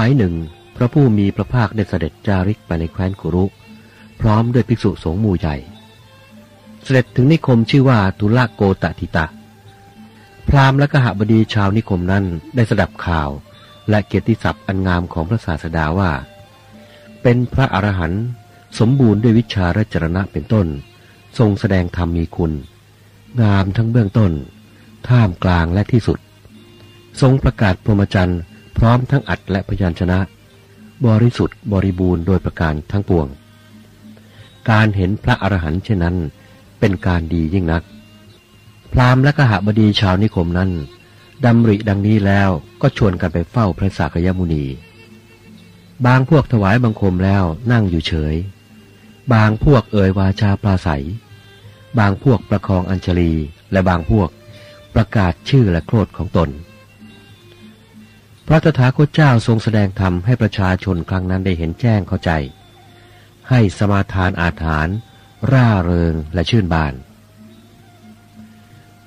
มัยหนึ่ง พระผู้มีพระภาคได้เสด็จจาริกไปในแคว้นกุรุ พร้อมด้วยภิกษุสงฆ์หมู่ใหญ่ เสด็จถึงนิคมชื่อว่าทุลโกตติตะ พราหมณ์และกหบดีชาวนิคมนั้นได้สดับข่าว และเกียรติศัพท์อันงามของพระศาสดาว่า เป็นพระอรหันต์สมบูรณ์ด้วยวิชาและจรณะเป็นต้น ทรงแสดงธรรมมีคุณ งามทั้งเบื้องต้น ท่ามกลางและที่สุด ทรงประกาศพรหมจรรย์ พร้อมทั้งอัดและพยัญชนะ บริสุทธิ์บริบูรณ์โดยประการทั้งปวง การเห็นพระอรหันต์เช่นนั้น เป็นการดียิ่งนัก พราหมณ์และกหบดีชาวนิคมนั้นดำริดังนี้แล้วก็ชวนกันไปเฝ้าพระสากยมุนี บางพวกถวายบังคมแล้วนั่งอยู่เฉย บางพวกเอ่ยวาจาปราศัย บางพวกประคองอัญชลีและบางพวกประกาศชื่อและโครดของตน ระตถาคตเจ้าทรงแสดงธรรมให้ประชาชนครั้งนั้นได้เห็นแจ้งเข้าใจ ให้สมาทานอาถาน ร่าเริงและชื่นบาน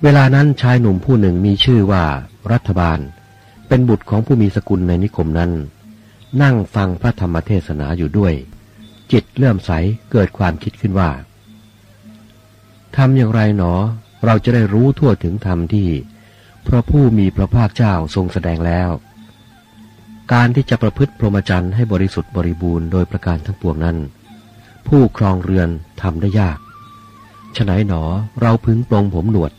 เวลานั้นชายหนุ่มผู้หนึ่งมีชื่อว่ารัฐบาล เป็นบุตรของผู้มีสกุลในนิคมนั้น นั่งฟังพระธรรมเทศนาอยู่ด้วย จิตเลื่อมใสเกิดความคิดขึ้นว่าทำอย่างไรหนอ เราจะได้รู้ทั่วถึงธรรมที่ พระผู้มีพระภาคเจ้าทรงแสดงแล้ว การที่จะประพฤติพรหมจรรย์ให้บริสุทธิ์บริบูรณ์โดยประการทั้งปวงนั้น ผู้ครองเรือนทำได้ยากฉะไหนหนอเราพึงปลงผมหนวด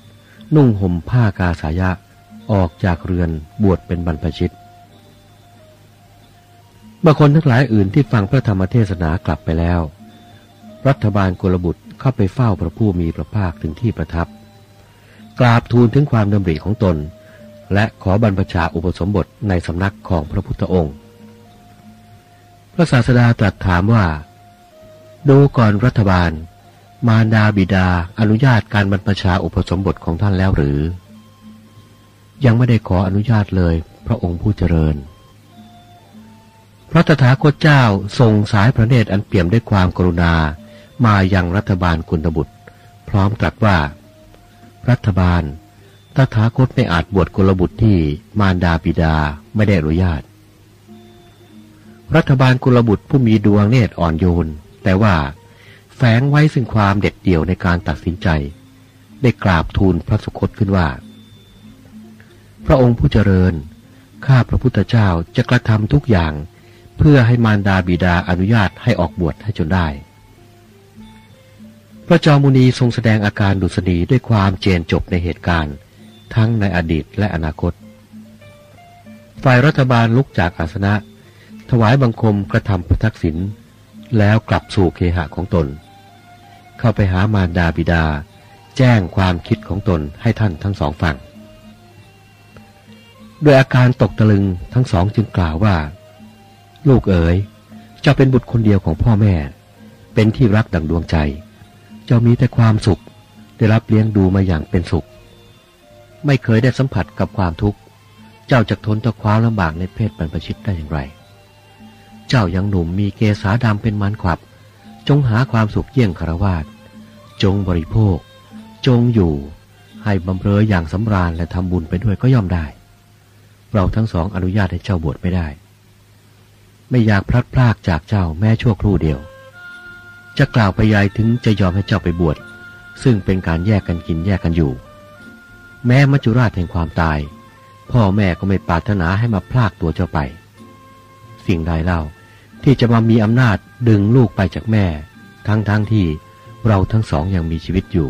นุ่งห่มผ้ากาสายะ ออกจากเรือนบวชเป็นบรรพชิตบางคนทั้งหลายอื่นที่ฟังพระธรรมเทศนากลับไปแล้ว รัฐบาลกุลบุตรเข้าไปเฝ้าพระผู้มีพระภาคถึงที่ประทับ กราบทูลถึงความดำริของตน และขอบรรพชาอุปสมบทในสำนักของพระพุทธองค์ พระศาสดาตรัสถามว่า ดูก่อนรัฐบาล มารดาบิดาอนุญาตการบรรพชาอุปสมบทของท่านแล้วหรือ ยังไม่ได้ขออนุญาตเลยพระองค์ผู้เจริญ พระตถาคตเจ้าทรงสายพระเนตรอันเปี่ยมด้วยความกรุณามายังรัฐบาลกุณบุตร พร้อมตรัสว่า รัฐบาล ตถาคตไม่อาจบวชกุลบุตรที่มารดาบิดาไม่ได้อนุญาต รัฐบาลกุลบุตรผู้มีดวงเนตรอ่อนโยน แต่ว่าแฝงไว้ซึ่งความเด็ดเดี่ยวในการตัดสินใจ ได้กราบทูลพระสุคตขึ้นว่า พระองค์ผู้เจริญ ข้าพระพุทธเจ้าจะกระทำทุกอย่าง เพื่อให้มารดาบิดาอนุญาตให้ออกบวชให้จนได้ พระจอมุนีทรงแสดงอาการดุษฎีด้วยความเจนจบในเหตุการณ์ ทั้งในอดีตและอนาคต ฝ่ายรัฐบาลลุกจากอาสนะ ถวายบังคมกระทำพระทักษิณแล้วกลับสู่เคหะของตน เข้าไปหามารดาบิดา แจ้งความคิดของตนให้ท่านทั้งสองฟังโดยอาการตกตะลึงทั้งสองจึงกล่าวว่า ลูกเอ๋ยเจ้าเป็นบุตรคนเดียวของพ่อแม่ เป็นที่รักดังดวงใจ เจ้ามีแต่ความสุข ได้รับเลี้ยงดูมาอย่างเป็นสุข ไม่เคยได้สัมผัสกับความทุกข์ เจ้าจะทนต่อความลำบากในเพศบรรพชิตได้อย่างไร เจ้ายังหนุ่มมีเกษาดำเป็นมันขวับ จงหาความสุขเยี่ยงคารวาสจงบริโภค จงอยู่ ให้บำเรออย่างสำราญและทำบุญไปด้วยก็ย่อมได้ เราทั้งสองอนุญาตให้เจ้าบวชไม่ได้ ไม่อยากพลัดพรากจากเจ้าแม้ชั่วครู่เดียว จะกล่าวไปยายถึงจะยอมให้เจ้าไปบวชซึ่งเป็นการแยกกันกินแยกกันอยู่ แม้มัจจุราชแห่งความตาย พ่อแม่ก็ไม่ปรารถนาให้มาพลากตัวเจ้าไป สิ่งใดเล่าที่จะมามีอำนาจดึงลูกไปจากแม่ ทั้งทั้งที่เราทั้งสองยังมีชีวิตอยู่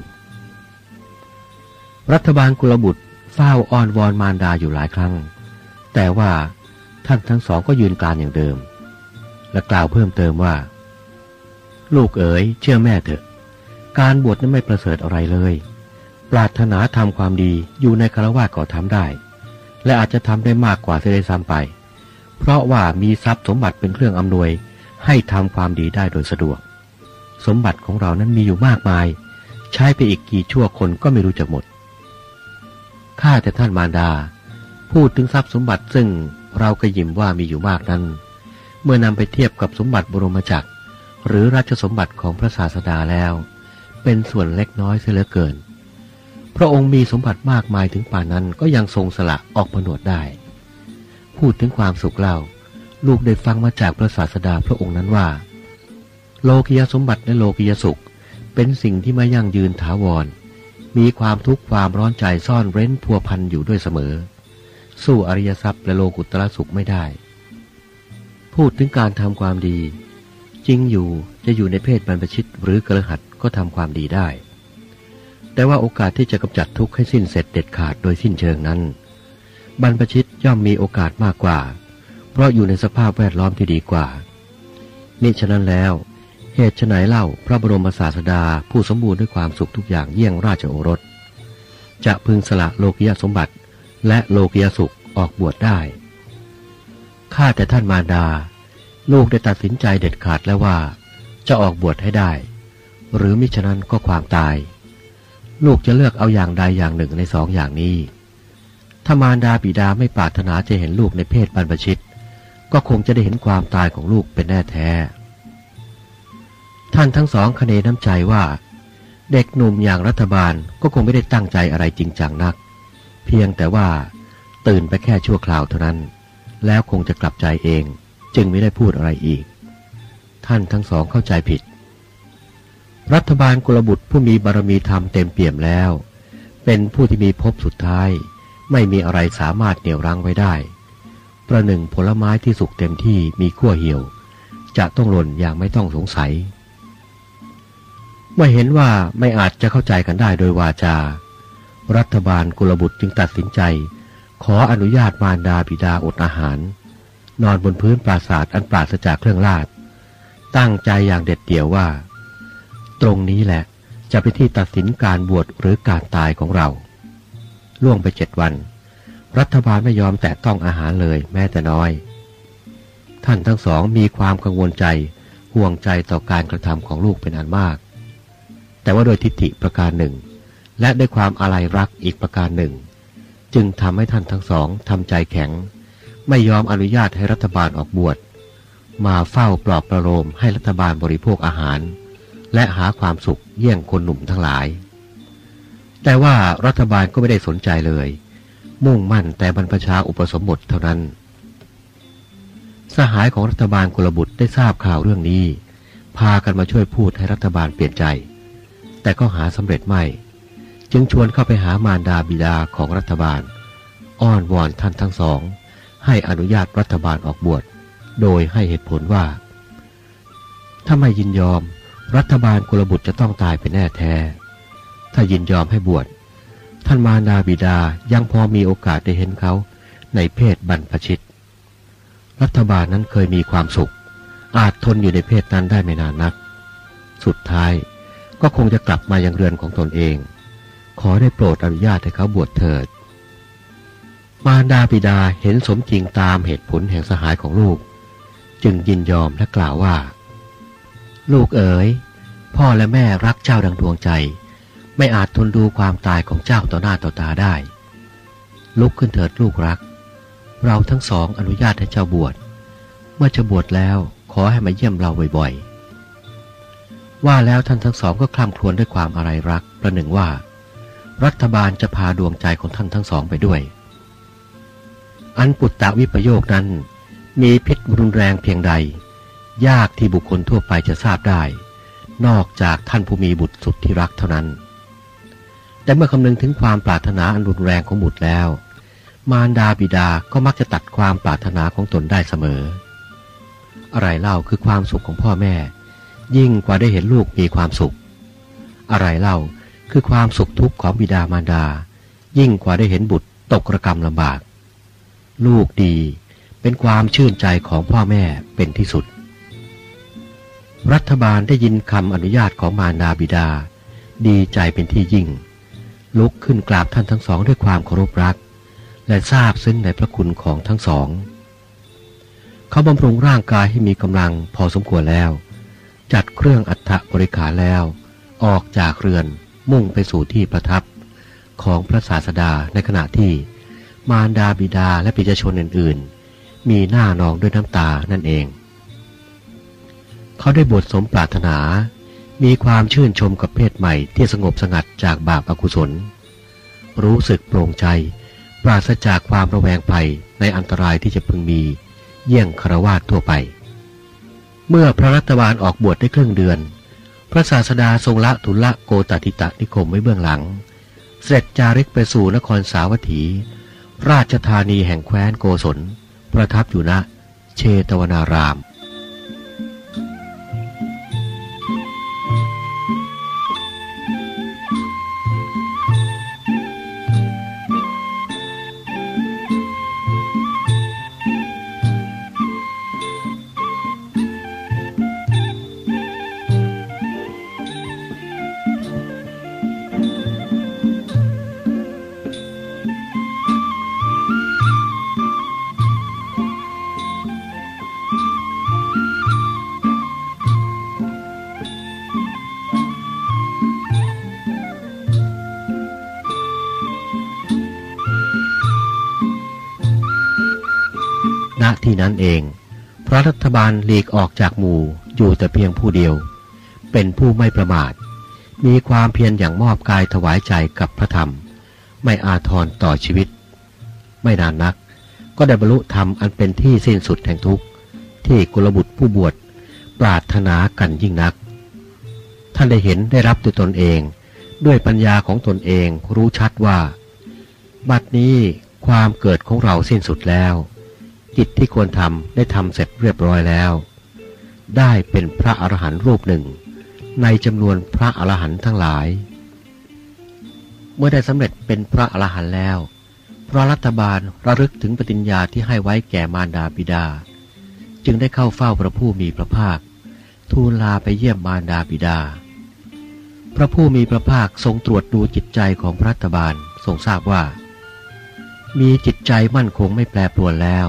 รัฐบาลกุลบุตรเฝ้าอ้อนวอนมารดาอยู่หลายครั้ง แต่ว่าท่านทั้งสองก็ยืนกรานอย่างเดิม และกล่าวเพิ่มเติมว่า ลูกเอ๋ยเชื่อแม่เถอะ การบวชนั้นไม่ประเสริฐอะไรเลย ปรารถนาทำความดีอยู่ในคารวะก็ทำได้ และอาจจะทำได้มากกว่าเสียได้ซ้ำไป เพราะว่ามีทรัพย์สมบัติเป็นเครื่องอำนวย ให้ทำความดีได้โดยสะดวก สมบัติของเรานั้นมีอยู่มากมาย ใช้ไปอีกกี่ชั่วคนก็ไม่รู้จักหมดข้าแต่ท่านมารดา พูดถึงทรัพย์สมบัติซึ่งเราก็ยิ้มว่ามีอยู่มากนั้น เมื่อนำไปเทียบกับสมบัติบรมจักร หรือราชสมบัติของพระศาสดาแล้ว เป็นส่วนเล็กน้อยเสียเหลือเกิน พระองค์มีสมบัติมากมายถึงป่านั้นก็ยังทรงสละออกผนวดได้ พูดถึงความสุขเล่า ลูกได้ฟังมาจากพระศาสดาพระองค์นั้นว่า โลกิยสมบัติและโลกิยสุข เป็นสิ่งที่ไม่ยั่งยืนถาวร มีความทุกข์ความร้อนใจซ่อนเร้นพัวพันอยู่ด้วยเสมอ สู้อริยทรัพย์และโลกุตระสุขไม่ได้ พูดถึงการทำความดี จริงอยู่จะอยู่ในเพศบรรพชิตหรือกระหัตก็ทำความดีได้ แต่ว่าโอกาสที่จะกำจัดทุกข์ให้สิ้นเสร็จเด็ดขาดโดยสิ้นเชิงนั้น บรรพชิตย่อมมีโอกาสมากกว่า เพราะอยู่ในสภาพแวดล้อมที่ดีกว่านี่ฉะนั้นแล้ว เหตุไฉนเล่าพระบรมศาสดาผู้สมบูรณ์ด้วยความสุขทุกอย่างเยี่ยงราชโอรส จะพึงสละโลกิยสมบัติ และโลกิยสุขออกบวชได้ข้าแต่ท่านมารดา ลูกได้ตัดสินใจเด็ดขาดแล้วว่า จะออกบวชให้ได้ หรือมิฉะนั้นก็ความตาย ลูกจะเลือกเอาอย่างใดอย่างหนึ่งในสองอย่างนี้ ถ้ามารดาบิดาไม่ปรารถนาจะเห็นลูกในเพศบรรพชิต ก็คงจะได้เห็นความตายของลูกเป็นแน่แท้ ท่านทั้งสองคเนน้ำใจว่า เด็กหนุ่มอย่างรัฐบาลก็คงไม่ได้ตั้งใจอะไรจริงจังนัก เพียงแต่ว่าตื่นไปแค่ชั่วคราวเท่านั้น แล้วคงจะกลับใจเองจึงไม่ได้พูดอะไรอีก ท่านทั้งสองเข้าใจผิด รัฐบาลกุลบุตรผู้มีบารมีธรรมเต็มเปี่ยมแล้ว เป็นผู้ที่มีภพสุดท้าย ไม่มีอะไรสามารถเหนี่ยวรั้งไว้ได้ ประหนึ่งผลไม้ที่สุกเต็มที่มีขั้วเหี่ยว จะต้องหล่นอย่างไม่ต้องสงสัยเมื่อเห็นว่าไม่อาจจะเข้าใจกันได้โดยวาจา รัฐบาลกุลบุตรจึงตัดสินใจ ขออนุญาตมารดาบิดาอดอาหาร นอนบนพื้นปราสาทอันปราศจากเครื่องราชตั้งใจอย่างเด็ดเดี่ยวว่า ตรงนี้แหละ จะเป็นที่ตัดสินการบวชหรือการตายของเรา ล่วงไปเจ็ดวัน รัฐบาลไม่ยอมแตะต้องอาหารเลยแม้แต่น้อย ท่านทั้งสองมีความกังวลใจห่วงใจต่อการกระทำของลูกเป็นอันมาก แต่ว่าโดยทิฏฐิประการหนึ่ง และด้วยความอาลัยรักอีกประการหนึ่ง จึงทำให้ท่านทั้งสองทำใจแข็ง ไม่ยอมอนุญาตให้รัฐบาลออกบวชมาเฝ้าปลอบประโลมให้รัฐบาลบริโภคอาหาร และหาความสุขเยี่ยงคนหนุ่มทั้งหลาย แต่ว่ารัฐบาลก็ไม่ได้สนใจเลย มุ่งมั่นแต่บรรพชาอุปสมบทเท่านั้น สหายของรัฐบาลกลบุตรได้ทราบข่าวเรื่องนี้ พากันมาช่วยพูดให้รัฐบาลเปลี่ยนใจ แต่ก็หาสำเร็จไม่ จึงชวนเข้าไปหามารดาบิดาของรัฐบาล อ้อนวอนท่านทั้งสอง ให้อนุญาตรัฐบาลออกบวชโดยให้เหตุผลว่า ถ้าไม่ยินยอม รัฐบาลกุลบุตรจะต้องตายไปแน่แท้ ถ้ายินยอมให้บวช ท่านมารดาบิดายังพอมีโอกาสได้เห็นเขาในเพศบรรพชิต รัฐบาลนั้นเคยมีความสุข อาจทนอยู่ในเพศนั้นได้ไม่นานนัก สุดท้ายก็คงจะกลับมายังเรือนของตนเอง ขอได้โปรดอนุญาตให้เขาบวชเถิด มารดาบิดาเห็นสมจริงตามเหตุผลแห่งสหายของลูก จึงยินยอมและกล่าวว่า ลูกเอ๋ย พ่อและแม่รักเจ้าดังดวงใจ ไม่อาจทนดูความตายของเจ้าต่อหน้าต่อตาได้ ลุกขึ้นเถิดลูกรัก เราทั้งสองอนุญาตให้เจ้าบวช เมื่อจะบวชแล้วขอให้มาเยี่ยมเราบ่อยๆ ว่าแล้วท่านทั้งสองก็คล่ำครวญด้วยความอะไรรัก ประหนึ่งว่า รัฐบาลจะพาดวงใจของท่านทั้งสองไปด้วย อันปุตตะวิปโยคนั้นมีพิษรุนแรงเพียงใด ยากที่บุคคลทั่วไปจะทราบได้ นอกจากท่านผู้มีบุตรสุดที่รักเท่านั้น แต่เมื่อคำนึงถึงความปรารถนาอันรุนแรงของบุตรแล้ว มารดาบิดาก็มักจะตัดความปรารถนาของตนได้เสมอ อะไรเล่าคือความสุขของพ่อแม่ ยิ่งกว่าได้เห็นลูกมีความสุข อะไรเล่าคือความสุขทุกข์ของบิดามารดา ยิ่งกว่าได้เห็นบุตรตกระกรรมลำบาก ลูกดีเป็นความชื่นใจของพ่อแม่เป็นที่สุด รัฐบาลได้ยินคำอนุญาตของมารดาบิดา ดีใจเป็นที่ยิ่ง ลุกขึ้นกราบท่านทั้งสองด้วยความเคารพรัก และทราบซึ้งในพระคุณของทั้งสอง เขาบำรุงร่างกายให้มีกำลังพอสมควรแล้ว จัดเครื่องอัฐบริขารแล้ว ออกจากเรือนมุ่งไปสู่ที่ประทับ ของพระศาสดาในขณะที่ มารดาบิดาและปิจชนอื่น ๆ มีหน้านองด้วยน้ำตานั่นเอง เขาได้บทสมปรารถนา มีความชื่นชมกับเพศใหม่ที่สงบสงัดจากบาปอากุศล รู้สึกโปร่งใจ ปราศจากความระแวงภัยในอันตรายที่จะพึงมี เยี่ยงคารวาสทั่วไป เมื่อพระรัตบาลออกบวชได้ครึ่งเดือน พระศาสดาทรงละทุละโกตติตะนิคมไว้เบื้องหลัง เสด็จจาริกไปสู่นครสาวัตถี ราชธานีแห่งแคว้นโกศล ประทับอยู่ณเชตวนาราม บาลหลีกออกจากหมู่อยู่แต่เพียงผู้เดียว เป็นผู้ไม่ประมาท มีความเพียรอย่างมอบกายถวายใจกับพระธรรม ไม่อาทรต่อชีวิต ไม่นานนัก ก็ได้บรรลุธรรมอันเป็นที่สิ้นสุดแห่งทุกข์ที่กุลบุตรผู้บวชปรารถนากันยิ่งนัก ท่านได้เห็นได้รับด้วตนเอง ด้วยปัญญาของตนเองรู้ชัดว่า บัดนี้ความเกิดของเราสิ้นสุดแล้ว กิจที่ควรทำได้ทำเสร็จเรียบร้อยแล้ว ได้เป็นพระอรหันต์รูปหนึ่ง ในจำนวนพระอรหันต์ทั้งหลาย เมื่อได้สำเร็จเป็นพระอรหันต์แล้ว พระรัฐบาลระลึกถึงปฏิญญาที่ให้ไว้แก่มารดาบิดา จึงได้เข้าเฝ้าพระผู้มีพระภาค ทูลลาไปเยี่ยมมารดาบิดา พระผู้มีพระภาคทรงตรวจดูจิตใจของพระรัฐบาลทรงทราบว่ามีจิตใจมั่นคงไม่แปรปรวนแล้ว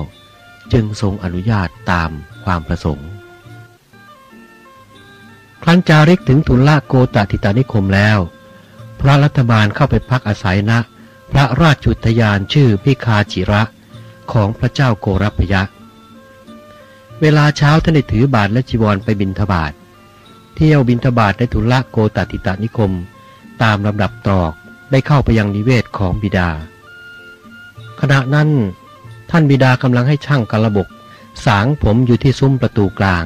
จึงทรงอนุญาตตามความประสงค์ ครั้นจาริกถึงทุนละโกตติตานิคมแล้ว พระรัฐบาลเข้าไปพักอาศัยณพระราชจุทยานชื่อพิคาจิระของพระเจ้าโกรพยะ เวลาเช้าท่านได้ถือบาทและจีวรไปบินทบาท เที่ยวบินทบาทในทุนละโกตติตานิคม ตามลำดับตรอกได้เข้าไปยังนิเวศของบิดา ขณะนั้น ท่านบิดากำลังให้ช่างกระบก สางผมอยู่ที่ซุ้มประตูกลาง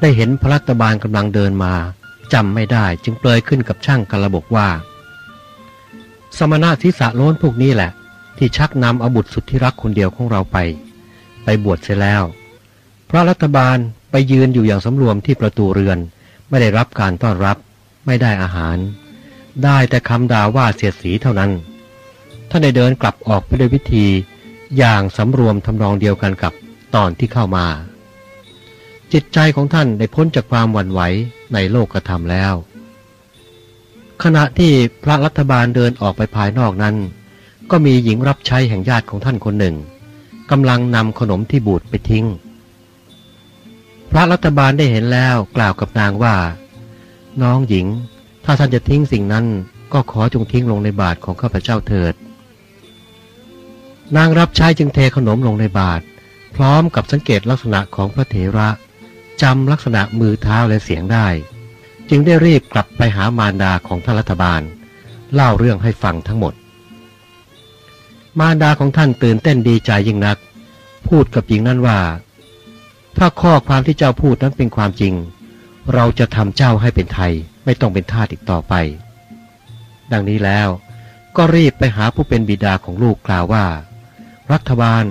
ได้เห็นพระรัตบาลกำลังเดินมาจำไม่ได้จึงเปลยขึ้นกับช่างกระบกว่า สมณะทิสะโล้นพวกนี้แหละ ที่ชักนำอบุตรสุดที่รักคนเดียวของเราไป ไปบวชเสียแล้ว พระรัฐบาลไปยืนอยู่อย่างสำรวมที่ประตูเรือน ไม่ได้รับการต้อนรับ ไม่ได้อาหาร ได้แต่คำด่าว่าเสียสีเท่านั้น ท่านได้เดินกลับออกไปด้วยวิธี อย่างสำรวมทำนองเดียวกันกับตอนที่เข้ามา จิตใจของท่านได้พ้นจากความหวั่นไหวในโลกกระทำแล้ว ขณะที่พระรัฐบาลเดินออกไปภายนอกนั้น ก็มีหญิงรับใช้แห่งญาติของท่านคนหนึ่งกำลังนำขนมที่บูดไปทิ้ง พระรัฐบาลได้เห็นแล้วกล่าวกับนางว่า น้องหญิง ถ้าท่านจะทิ้งสิ่งนั้นก็ขอจงทิ้งลงในบาทของข้าพเจ้าเถิด นางรับใช้จึงเทขนมลงในบาทพร้อมกับสังเกตลักษณะของพระเถระจำลักษณะมือเท้าและเสียงได้ จึงได้รีบกลับไปหามารดาของท่านรัฐบาล เล่าเรื่องให้ฟังทั้งหมด มารดาของท่านตื่นเต้นดีใจยิ่งนัก พูดกับหญิงนั้นว่า ถ้าข้อความที่เจ้าพูดนั้นเป็นความจริง เราจะทำเจ้าให้เป็นไทยไม่ต้องเป็นทาสอีกต่อไป ดังนี้แล้ว ก็รีบไปหาผู้เป็นบิดาของลูกกล่าวว่า รัฐบาล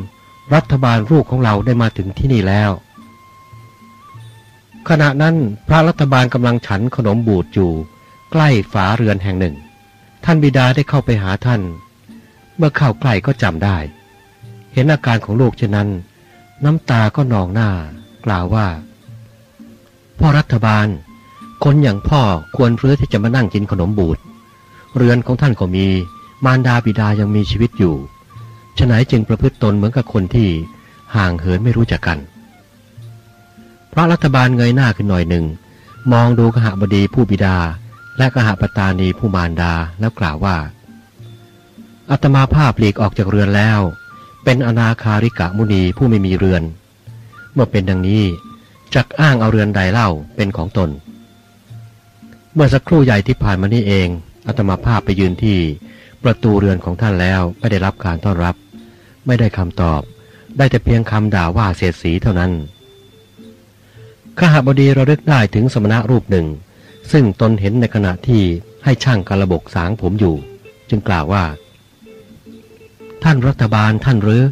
รัฐบาลลูกของเราได้มาถึงที่นี่แล้ว ขณะนั้นพระรัฐบาลกำลังฉันขนมบูดอยู่ ใกล้ฝาเรือนแห่งหนึ่ง ท่านบิดาได้เข้าไปหาท่าน เมื่อเข้าใกล้ก็จำได้ เห็นอาการของลูกเช่นนั้น น้ำตาก็นองหน้า กล่าวว่า พ่อรัฐบาล คนอย่างพ่อควรเรือที่จะมานั่งกินขนมบูดเรือนของท่านก็มี มารดาบิดายังมีชีวิตอยู่ ฉะไหนจึงประพฤติตนเหมือนกับคนที่ห่างเหินไม่รู้จักกัน พระรัฐบาลเงยหน้าขึ้นหน่อยหนึ่ง มองดูกหบดีผู้บิดา และกหปตานีผู้มารดาแล้วกล่าวว่าอัตมาภาพหลีกออกจากเรือนแล้ว เป็นอนาคาริกะมุนีผู้ไม่มีเรือน เมื่อเป็นดังนี้จักอ้างเอาเรือนใดเล่าเป็นของตน เมื่อสักครู่ใหญ่ที่ผ่านมานี่เองอัตมาภาพไปยืนที่ประตูเรือนของท่านแล้วไม่ได้รับการต้อนรับ ไม่ได้คำตอบ ได้แต่เพียงคำด่าว่าเสียดสีเท่านั้นขหบดีราเลึกได้ถึงสมณะรูปหนึ่ง ซึ่งตนเห็นในขณะที่ให้ช่างกระบกสางผมอยู่ จึงกล่าวว่า ท่านรัฐบาลท่านหรือ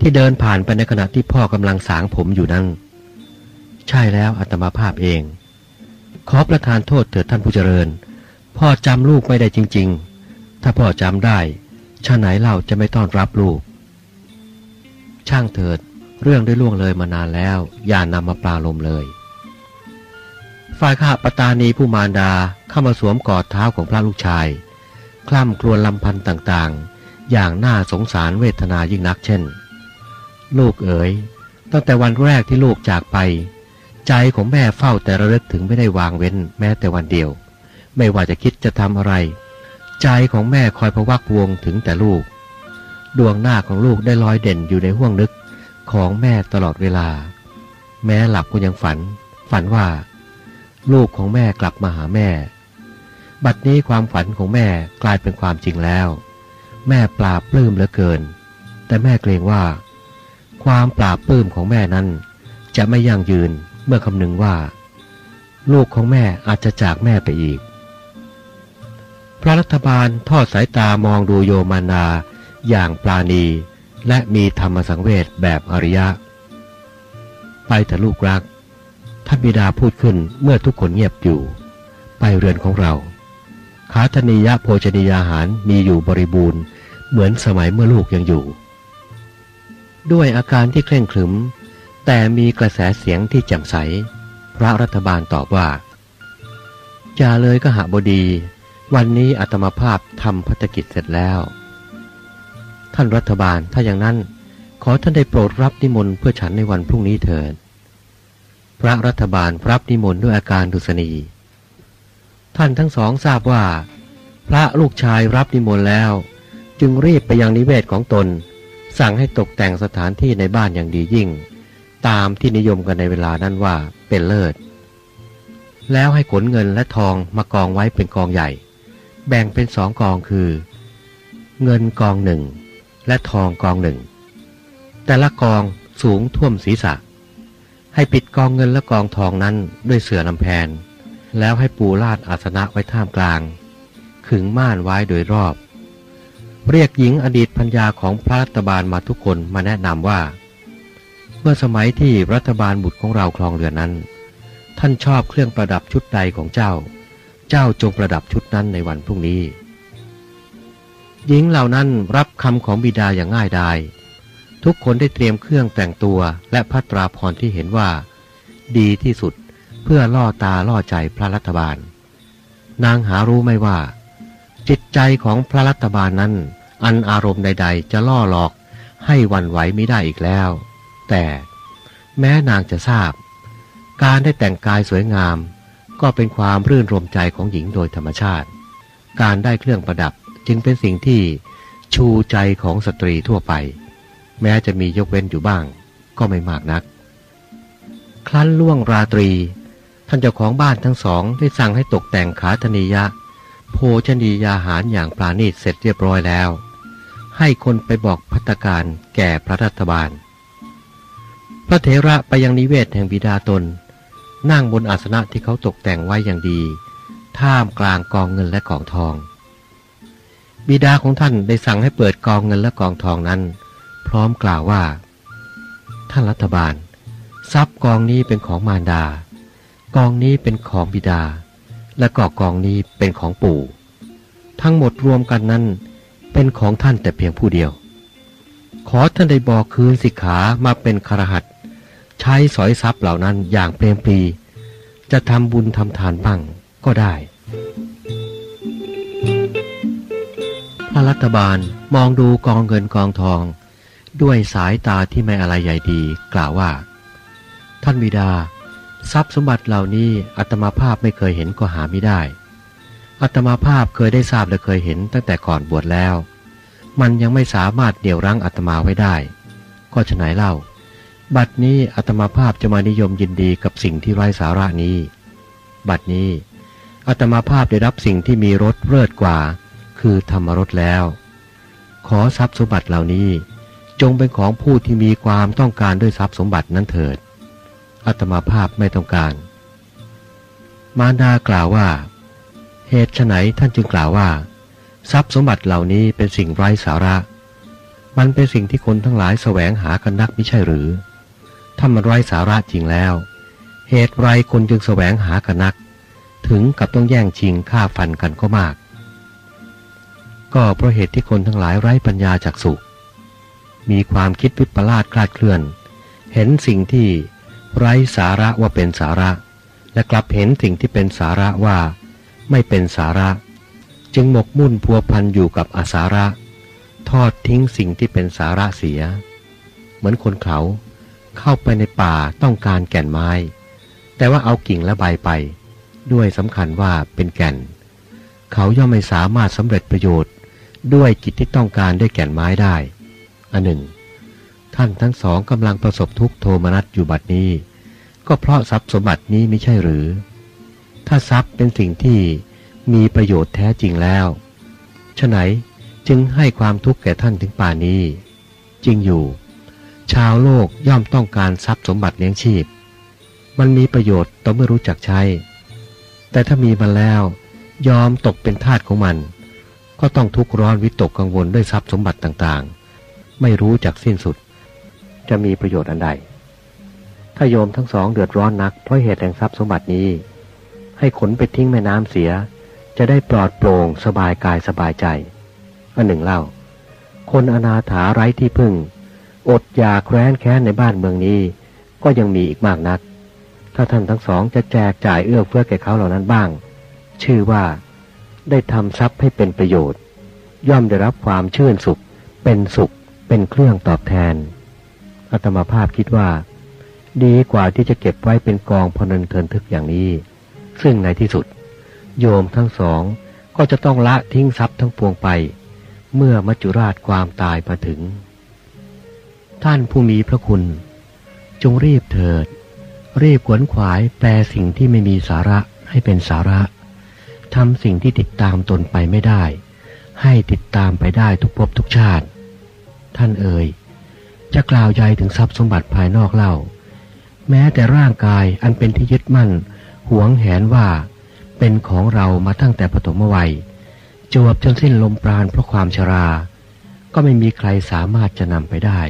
ที่เดินผ่านไปในขณะที่พ่อกำลังสางผมอยู่นั้น ใช่แล้วอัตมาภาพเอง ขอประทานโทษเถิดท่านผู้เจริญ พ่อจำลูกไม่ได้จริง ๆ ถ้าพ่อจำได้ชาไหนเล่าจะไม่ต้อนรับลูก ช่างเถิด เรื่องได้ล่วงเลยมานานแล้ว อย่านำมาปลาลมเลย ฝ่ายข้าปตานีผู้มารดาเข้ามาสวมกอดเท้าของพระลูกชาย คล่ำครวญลำพันต่างๆ อย่างน่าสงสารเวทนายิ่งนักเช่น ลูกเอ๋ย ตั้งแต่วันแรกที่ลูกจากไป ใจของแม่เฝ้าแต่ระลึกถึงไม่ได้วางเว้นแม้แต่วันเดียว ไม่ว่าจะคิดจะทำอะไร ใจของแม่คอยพวักวงถึงแต่ลูก ดวงหน้าของลูกได้ลอยเด่นอยู่ในห้วงนึกของแม่ตลอดเวลา แม้หลับก็ยังฝัน ฝันว่า ลูกของแม่กลับมาหาแม่ บัดนี้ความฝันของแม่กลายเป็นความจริงแล้ว แม่ปราบปลื้มเหลือเกิน แต่แม่เกรงว่า ความปราบปลื้มของแม่นั้น จะไม่ยั่งยืนเมื่อคำนึงว่า ลูกของแม่อาจจะจากแม่ไปอีก พระรัฐบาลทอดสายตามองดูโยมานา อย่างปราณี และมีธรรมสังเวชแบบอริยะ ไปเถอะลูกรักท่านบิดาพูดขึ้นเมื่อทุกคนเงียบอยู่ ไปเรือนของเราขาธนียโภชนียาหารมีอยู่บริบูรณ์ เหมือนสมัยเมื่อลูกยังอยู่ ด้วยอาการที่เคร่งขรึม แต่มีกระแสเสียงที่แจ่มใส พระรัฐบาลตอบว่าจ่าเลยก็หาบดี วันนี้อาตมาภาพทำพัฒกิจเสร็จแล้ว ท่านรัฐบาลถ้าอย่างนั้น ขอท่านได้โปรดรับนิมนต์เพื่อฉันในวันพรุ่งนี้เถิดพระรัฐบาลรับนิมนต์ด้วยอาการดุษณี ท่านทั้งสองทราบว่า พระลูกชายรับนิมนต์แล้ว จึงรีบไปยังนิเวศของตน สั่งให้ตกแต่งสถานที่ในบ้านอย่างดียิ่ง ตามที่นิยมกันในเวลานั้นว่าเป็นเลิศ แล้วให้ขนเงินและทองมากองไว้เป็นกองใหญ่ แบ่งเป็นสองกองคือ เงินกองหนึ่ง และทองกองหนึ่ง แต่ละกองสูงท่วมศีรษะ ให้ปิดกองเงินและกองทองนั้นด้วยเสื่อลำแพน แล้วให้ปูลาดอาสนะไว้ท่ามกลาง ขึงม่านไว้โดยรอบ เรียกหญิงอดีตพัญญาของพระรัฐบาลมาทุกคนมาแนะนำว่า เมื่อสมัยที่รัฐบาลบุตรของเราครองเรือนนั้น ท่านชอบเครื่องประดับชุดใดของเจ้า เจ้าจงประดับชุดนั้นในวันพรุ่งนี้ หญิงเหล่านั้นรับคำของบิดาอย่างง่ายดายทุกคนได้เตรียมเครื่องแต่งตัวและพัตราพรที่เห็นว่า ดีที่สุดเพื่อล่อตาล่อใจพระรัฐบาล นางหารู้ไม่ว่า จิตใจของพระรัฐบาลนั้น อันอารมณ์ใด ๆ จะล่อหลอกให้วันไหวไม่ได้อีกแล้ว แต่แม้นางจะทราบ การได้แต่งกายสวยงาม ก็เป็นความรื่นรมใจของหญิงโดยธรรมชาติ การได้เครื่องประดับ จึงเป็นสิ่งที่ชูใจของสตรีทั่วไป แม้จะมียกเว้นอยู่บ้าง ก็ไม่มากนัก ครั้นล่วงราตรี ท่านเจ้าของบ้านทั้งสองได้สั่งให้ตกแต่งขาธนียะ โภชนียาหารอย่างปราณีตเสร็จเรียบร้อยแล้ว ให้คนไปบอกพัตการแก่พระรัฐบาล พระเถระไปยังนิเวศแห่งบิดาตน นั่งบนอาสนะที่เขาตกแต่งไว้อย่างดี ท่ามกลางกองเงินและกองทอง บิดาของท่านได้สั่งให้เปิดกองเงินและกองทองนั้น พร้อมกล่าวว่า ท่านรัฐบาล ทรัพย์กองนี้เป็นของมารดา กองนี้เป็นของบิดา และก็กองนี้เป็นของปู่ ทั้งหมดรวมกันนั้น เป็นของท่านแต่เพียงผู้เดียว ขอท่านได้บอกคืนสิกขามาเป็นคารหัดใช้สอยทรัพย์เหล่านั้นอย่างเปรมปรีจะทำบุญทำทานบ้างก็ได้ พระรัฐบาลมองดูกองเงินกองทอง ด้วยสายตาที่ไม่อะไรใหญ่ดีกล่าวว่า ท่านบิดา ทรัพย์สมบัติเหล่านี้อัตมาภาพไม่เคยเห็นก็หาไม่ได้ อัตมาภาพเคยได้ทราบและเคยเห็นตั้งแต่ก่อนบวชแล้ว มันยังไม่สามารถเดี่ยวรั้งอัตมาไว้ได้ ก็ฉไหนเล่า บัดนี้อัตมาภาพจะมานิยมยินดีกับสิ่งที่ไร้สาระนี้ บัดนี้อัตมาภาพได้รับสิ่งที่มีรสเลิศกว่า คือธรรมรสแล้ว ขอทรัพย์สมบัติเหล่านี้จงเป็นของผู้ที่มีความต้องการด้วยทรัพย์สมบัตินั้นเถิด อัตมาภาพไม่ต้องการ มารดากล่าวว่า เหตุไฉนท่านจึงกล่าวว่า ทรัพย์สมบัติเหล่านี้เป็นสิ่งไร้สาระ มันเป็นสิ่งที่คนทั้งหลายแสวงหากันนักไม่ใช่หรือ ถ้ามันไร้สาระจริงแล้ว เหตุไรคนจึงแสวงหากันนัก ถึงกับต้องแย่งชิงฆ่าฟันกันก็มาก ก็เพราะเหตุที่คนทั้งหลายไร้ปัญญาจากสุมีความคิดวิปลาสคลาดเคลื่อน เห็นสิ่งที่ไร้สาระว่าเป็นสาระ และกลับเห็นสิ่งที่เป็นสาระว่า ไม่เป็นสาระ จึงหมกมุ่นพัวพันอยู่กับอาสาระ ทอดทิ้งสิ่งที่เป็นสาระเสีย เหมือนคนเขาเข้าไปในป่าต้องการแก่นไม้ แต่ว่าเอากิ่งและใบไป ด้วยสำคัญว่าเป็นแก่น เขาย่อมไม่สามารถสำเร็จประโยชน์ ด้วยกิจที่ต้องการด้วยแก่นไม้ได้ อันหนึ่ง ท่านทั้งสองกำลังประสบทุกโทมนัสอยู่บัดนี้ ก็เพราะทรัพย์สมบัตินี้ไม่ใช่หรือ ถ้าทรัพย์เป็นสิ่งที่มีประโยชน์แท้จริงแล้วฉะไหนจึงให้ความทุกข์แก่ท่านถึงป่านี้ จริงอยู่ ชาวโลกย่อมต้องการทรัพย์สมบัติเลี้ยงชีพ มันมีประโยชน์ต่อเมื่อรู้จักใช้ แต่ถ้ามีมันแล้ว ยอมตกเป็นทาสของมัน ก็ต้องทุกข์ร้อนวิตกกังวลด้วยทรัพย์สมบัติต่างๆ ไม่รู้จักสิ้นสุด จะมีประโยชน์อันใด ถ้าโยมทั้งสองเดือดร้อนนักเพราะเหตุแห่งทรัพย์สมบัตินี้ ให้ขนไปทิ้งแม่น้ำเสีย จะได้ปลอดโปร่งสบายกายสบายใจอันหนึ่งเล่า คนอนาถาไร้ที่พึ่ง อดอยากแค้นแค้นในบ้านเมืองนี้ ก็ยังมีอีกมากนัก ถ้าท่านทั้งสองจะแจกจ่ายเอื้อเฟื้อแก่เขาเหล่านั้นบ้าง ชื่อว่า ได้ทำทรัพย์ให้เป็นประโยชน์ ย่อมได้รับความชื่นสุข เป็นสุข เป็นเครื่องตอบแทนอาตมาภาพคิดว่า ดีกว่าที่จะเก็บไว้เป็นกองพนันเทินทึกอย่างนี้ ซึ่งในที่สุด โยมทั้งสองก็จะต้องละทิ้งทรัพย์ทั้งปวงไป เมื่อมัจจุราชความตายมาถึง ท่านผู้มีพระคุณ จงรีบเถิด รีบขวนขวายแปลสิ่งที่ไม่มีสาระให้เป็นสาระ ทำสิ่งที่ติดตามตนไปไม่ได้ ให้ติดตามไปได้ทุกภพทุกชาติ ท่านเอ่ยจะกล่าวใหญ่ถึงทรัพย์สมบัติภายนอกเล่า แม้แต่ร่างกายอันเป็นที่ยึดมั่น หวงแหนว่า เป็นของเรามาตั้งแต่ปฐมวัยจวบจนสิ้นลมปราณเพราะความชรา ก็ไม่มีใครสามารถจะนำไปได้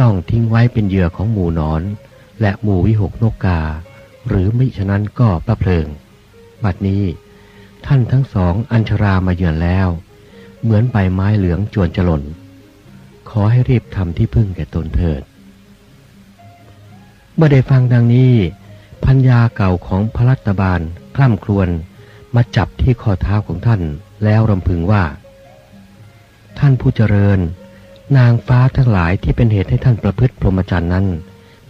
ต้องทิ้งไว้เป็นเหยื่อของหมูนอน และหมูวิหกนกกา หรือมิฉะนั้นก็ประเพลิง บัดนี้ ท่านทั้งสองอัญชรามาเยือนแล้ว เหมือนใบไม้เหลืองจวนจะหล่น ขอให้รีบทำที่พึ่งแก่ตนเถิด เมื่อได้ฟังดังนี้ พัญญาเก่าของพระรัตบาลคล่ำครวญมาจับที่ข้อเท้าของท่านแล้วรำพึงว่า ท่านผู้เจริญ นางฟ้าทั้งหลายที่เป็นเหตุให้ท่านประพฤติพรหมจรรย์นั้น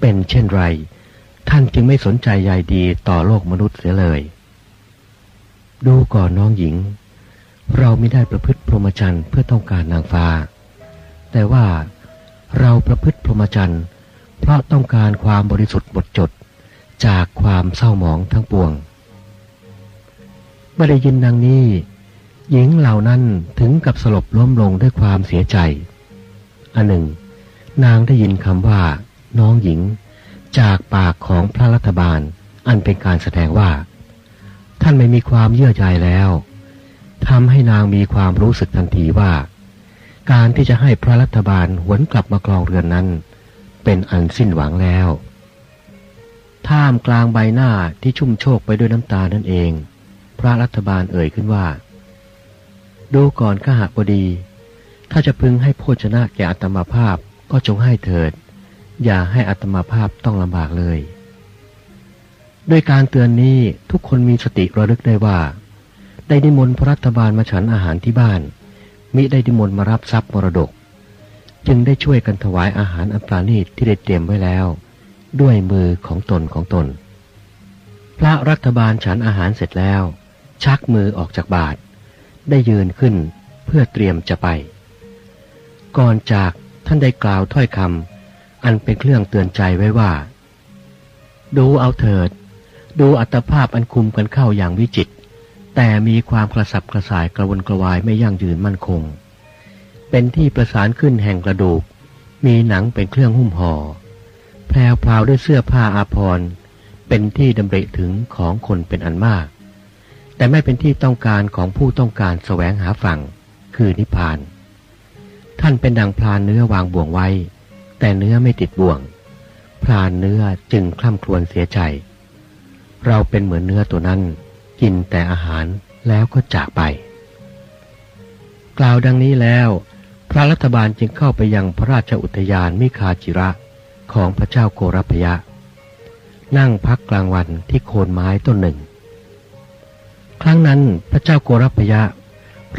เป็นเช่นไร ท่านจึงไม่สนใจใยดีต่อโลกมนุษย์เสียเลย ดูก่อนน้องหญิง เราไม่ได้ประพฤติพรหมจรรย์เพื่อต้องการนางฟ้า แต่ว่าเราประพฤติพรหมจรรย์เพราะต้องการความบริสุทธิ์หมดจดจากความเศร้าหมองทั้งปวงเมื่อได้ยินดังนี้ หญิงเหล่านั้นถึงกับสลบล้มลงด้วยความเสียใจ อันหนึ่ง นางได้ยินคำว่า น้องหญิง จากปากของพระรัฐบาล อันเป็นการแสดงว่า ท่านไม่มีความเยื่อใจแล้วทำให้นางมีความรู้สึกทันทีว่า การที่จะให้พระรัฐบาลหวนกลับมาครองเรือนนั้น เป็นอันสิ้นหวังแล้ว ท่ามกลางใบหน้าที่ชุ่มโชกไปด้วยน้ำตานั่นเอง พระรัฐบาลเอ่ยขึ้นว่า ดูก่อนข้าหากบดี ถ้าจะพึงให้โภชนะแก่อัตมาภาพก็จงให้เถิด อย่าให้อัตมาภาพต้องลำบากเลย ด้วยการเตือนนี้ทุกคนมีสติระลึกได้ว่า ได้นิมนต์พระรัฐบาลมาฉันอาหารที่บ้าน มิได้ดิมนมารับทรัพย์มรดก จึงได้ช่วยกันถวายอาหารอันปราณีตที่ได้เตรียมไว้แล้ว ด้วยมือของตนของตน พระรัฐบาลฉันอาหารเสร็จแล้ว ชักมือออกจากบาท ได้ยืนขึ้นเพื่อเตรียมจะไป ก่อนจากท่านได้กล่าวถ้อยคำอันเป็นเครื่องเตือนใจไว้ว่า ดูเอาเถิด ดูอัตภาพอันคุมกันเข้าอย่างวิจิต แต่มีความกระสับกระส่ายกระวนกระวายไม่ยั่งยืนมั่นคง เป็นที่ประสานขึ้นแห่งกระดูก มีหนังเป็นเครื่องหุ้มหอ่อแพรวพราวด้วยเสื้อผ้าอาภรณ์เป็นที่ดำริถึงของคนเป็นอันมาก แต่ไม่เป็นที่ต้องการของผู้ต้องการแสวงหาฝั่ง คือนิพพาน ท่านเป็นดังพลานเนื้อวางบ่วงไว้ แต่เนื้อไม่ติดบ่วงพลานเนื้อจึงคล่ำครวญเสียใจ เราเป็นเหมือนเนื้อตัวนั้น กินแต่อาหารแล้วก็จากไป กล่าวดังนี้แล้ว พระรัฐบาลจึงเข้าไปยังพระราชอุทยานมิคาจิระของพระเจ้าโกรพยะ นั่งพักกลางวันที่โคนไม้ต้นหนึ่ง ครั้งนั้นพระเจ้าโกรพยะ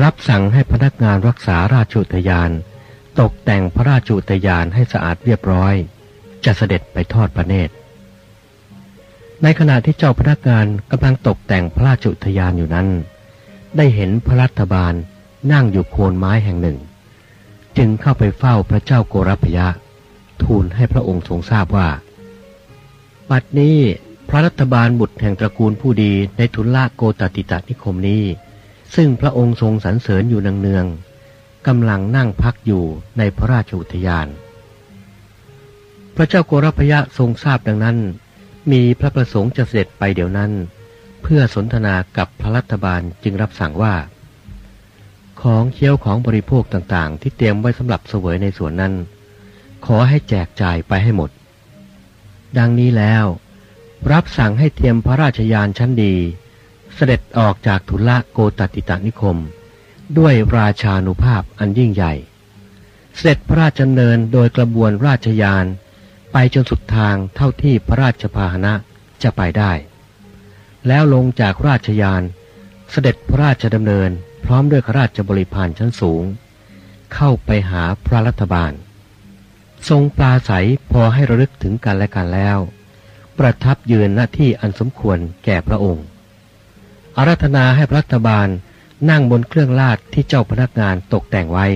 รับสั่งให้พนักงานรักษาราชอุทยาน ตกแต่งพระราชอุทยานให้สะอาดเรียบร้อย จะเสด็จไปทอดพระเนตร ในขณะที่เจ้าพนักงานกำลังตกแต่งพระราชอุทยานอยู่นั้น ได้เห็นพระรัฐบาลนั่งอยู่โคนไม้แห่งหนึ่ง จึงเข้าไปเฝ้าพระเจ้าโกรพยะ ทูลให้พระองค์ทรงทราบว่า บัดนี้พระรัฐบาลบุตรแห่งตระกูลผู้ดีในทุนลาโกตติตานิคมนี้ ซึ่งพระองค์ทรงสรรเสริญอยู่เนืองๆกำลังนั่งพักอยู่ในพระราชอุทยาน พระเจ้าโกรพยะทรงทราบดังนั้น มีพระประสงค์จะเสด็จไปเดี๋ยวนั้น เพื่อสนทนากับพระรัฐบาลจึงรับสั่งว่า ของเคี้ยวของบริโภคต่างๆ ที่เตรียมไว้สำหรับเสวยในส่วนนั้น ขอให้แจกจ่ายไปให้หมด ดังนี้แล้ว รับสั่งให้เตรียมพระราชยานชั้นดี เสด็จออกจากทุละโกตติตานิคม ด้วยราชานุภาพอันยิ่งใหญ่ เสด็จพระราชดำเนินโดยกระบวนราชยาน ไปจนสุดทางเท่าที่พระราชพาหนะจะไปได้ แล้วลงจากราชยาน เสด็จพระราชดำเนินพร้อมด้วยขราชบริพารชั้นสูง เข้าไปหาพระรัฐบาล ทรงปลาใสพอให้ระลึกถึงกันและกันแล้ว ประทับยืนหน้าที่อันสมควรแก่พระองค์ อารัธนาให้พระรัฐบาลนั่งบนเครื่องลาดที่เจ้าพนักงานตกแต่งไว้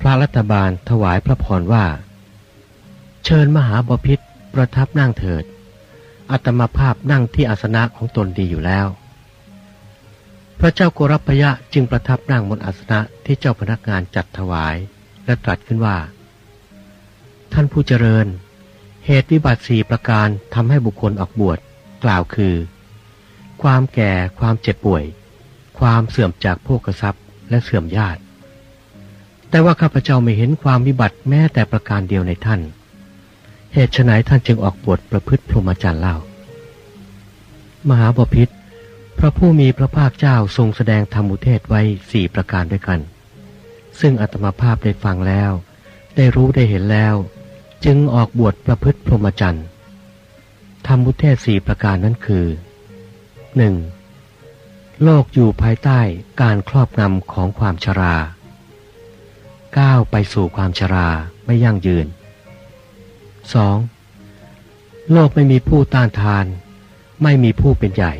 พระรัฐบาลถวายพระพรว่า เชิญมหาบพิษประทับนั่งเถิด อัตมาภาพนั่งที่อาสนะของตนดีอยู่แล้ว พระเจ้าโกรพยะจึงประทับนั่งบนอาสนะที่เจ้าพนักงานจัดถวายและตรัสขึ้นว่า ท่านผู้เจริญ เหตุวิบัติสี่ประการทำให้บุคคลออกบวชกล่าวคือ ความแก่ความเจ็บป่วย ความเสื่อมจากโภคทรัพย์และเสื่อมญาติแต่ว่าข้าพเจ้าไม่เห็นความวิบัติแม้แต่ประการเดียวในท่าน เหตุไฉนท่านจึงออกบวชประพฤติพรหมจรรย์เล่า มหาบพิษพระผู้มีพระภาคเจ้าทรงแสดงธรรมุเทศไว้สี่ประการด้วยกัน ซึ่งอัตมาภาพได้ฟังแล้ว ได้รู้ได้เห็นแล้ว จึงออกบวชประพฤติพรหมจรรย์ธรรมุเทศสี่ประการนั้นคือหนึ่งโลกอยู่ภายใต้การครอบงำของความชราก้าวไปสู่ความชราไม่ยั่งยืน 2. โลกไม่มีผู้ต้านทาน ไม่มีผู้เป็นใหญ่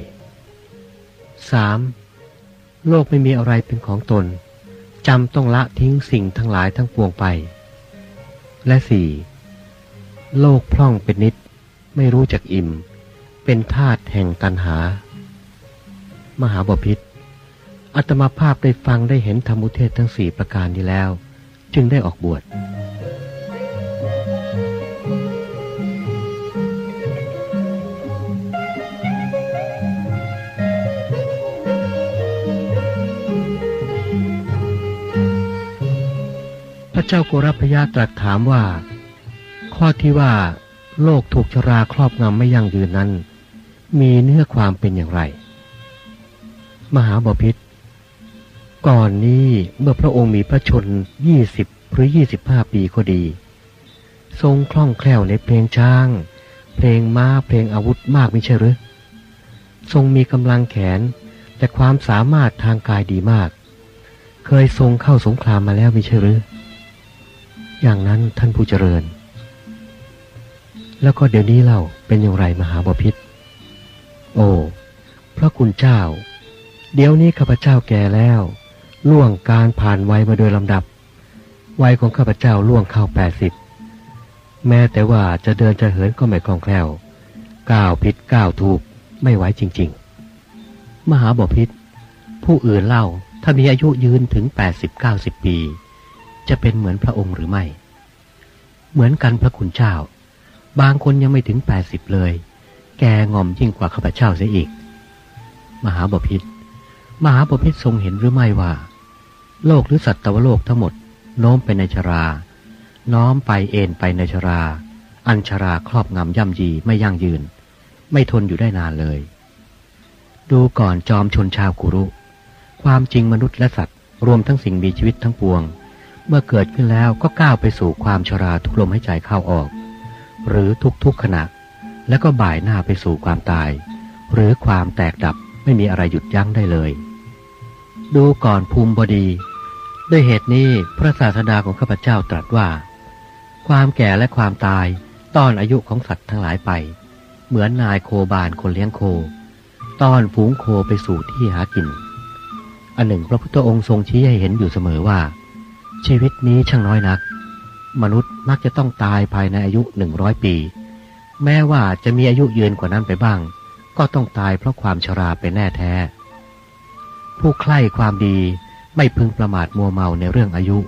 3. โลกไม่มีอะไรเป็นของตนจำต้องละทิ้งสิ่งทั้งหลายทั้งปวงไป และสี่โลกพร่องเป็นนิด ไม่รู้จักอิ่ม เป็นธาตุแห่งตันหา มหาบพิษอัตมาภาพได้ฟังได้เห็นธรรมุเทศทั้งสี่ประการนี้แล้ว จึงได้ออกบวช พระเจ้าโกรพยาตรัสถามว่า ข้อที่ว่า โลกถูกชราครอบงำไม่ยั่งยืนนั้น มีเนื้อความเป็นอย่างไร มหาบพิษก่อนนี้เมื่อพระองค์มีพระชนยี่สิบหรือยี่สิบห้าปีก็ดี ทรงคล่องแคล่วในเพลงช้าง เพลงม้าเพลงอาวุธมากไม่ใช่หรือทรงมีกำลังแขนแต่ความสามารถทางกายดีมาก เคยทรงเข้าสงครามมาแล้วไม่ใช่หรือ อย่างนั้นท่านผู้เจริญ แล้วก็เดี๋ยวนี้เล่าเป็นอย่างไรมหาบพิษโอ้พระคุณเจ้า เดี๋ยวนี้ข้าพเจ้าแก่แล้ว ล่วงการผ่านวัยมาโดยลำดับ วัยของข้าพเจ้าล่วงเข้าแปดสิบแม้แต่ว่าจะเดินจะเหินก็ไม่คล่องแคล่วก้าวผิดก้าวถูกไม่ไหวจริง ๆ มหาบพิษผู้อื่นเล่าถ้ามีอายุยืนถึงแปดสิบเก้าสิบปี จะเป็นเหมือนพระองค์หรือไม่ เหมือนกันพระคุณเจ้า บางคนยังไม่ถึงแปดสิบเลย แกงอมยิ่งกว่าข้าพเจ้าเสียอีก มหาบพิษมหาบพิษทรงเห็นหรือไม่ว่า โลกหรือสัตวโลกทั้งหมด โน้มไปในชรา น้อมไปเอ็นไปในชรา อันชราครอบงำย่ำยีไม่ยั่งยืน ไม่ทนอยู่ได้นานเลย ดูก่อนจอมชนชาวกุรุ ความจริงมนุษย์และสัตว์รวมทั้งสิ่งมีชีวิตทั้งปวง เมื่อเกิดขึ้นแล้วก็ก้าวไปสู่ความชราทุกลมหายใจเข้าออก หรือทุกๆขณะ แล้วก็บ่ายหน้าไปสู่ความตาย หรือความแตกดับไม่มีอะไรหยุดยั้งได้เลย ดูก่อนภูมิบดี ด้วยเหตุนี้พระศาสดาของข้าพเจ้าตรัสว่า ความแก่และความตายต้อนอายุของสัตว์ทั้งหลายไป เหมือนนายโคบานคนเลี้ยงโค ต้อนฝูงโคไปสู่ที่หากิน อันหนึ่งพระพุทธองค์ทรงชี้ให้เห็นอยู่เสมอว่า ชีวิตนี้ช่างน้อยนัก มนุษย์มักจะต้องตายภายในอายุหนึ่งร้อยปี แม้ว่าจะมีอายุยืนกว่านั้นไปบ้าง ก็ต้องตายเพราะความชราเป็นแน่แท้ ผู้ใคร่ความดีไม่พึงประมาทมัวเมาในเรื่องอายุ